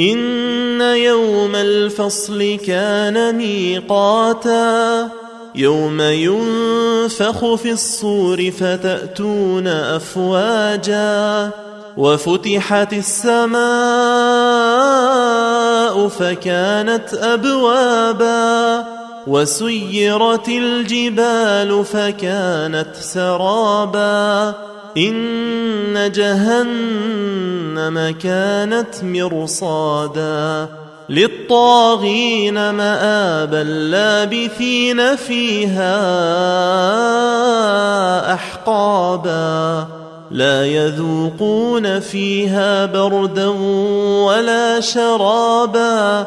إن يوم الفصل كان ميقاتا يوم ينفخ في الصور فتأتون أفواجا وفتحت السماء فكانت أبوابا وسيرت الجبال فكانت سرابا إن جهنم كانت مرصادا للطاغين مآبا لابثين فيها أحقابا لا يذوقون فيها بردا ولا شرابا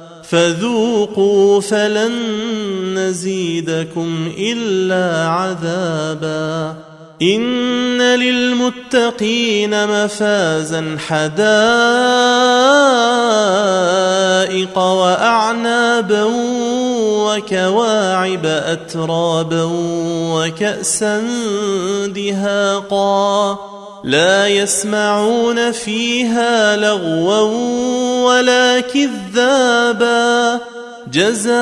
فذوقوا فلن نزيدكم إلا عذابا إن للمتقين مفازا حدائق وأعنابا وكواعب أترابا وكأسا دهاقا لا يسمعون فيها لغوا ولا كذابا جزاء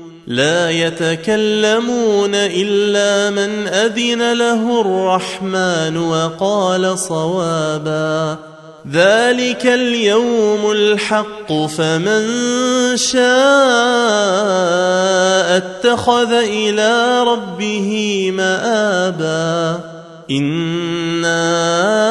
لا يتكلمون إلا من أذن له الرحمن وقال صوابا ذلك اليوم الحق فمن شاء اتخذ إلى ربه مآبا إنا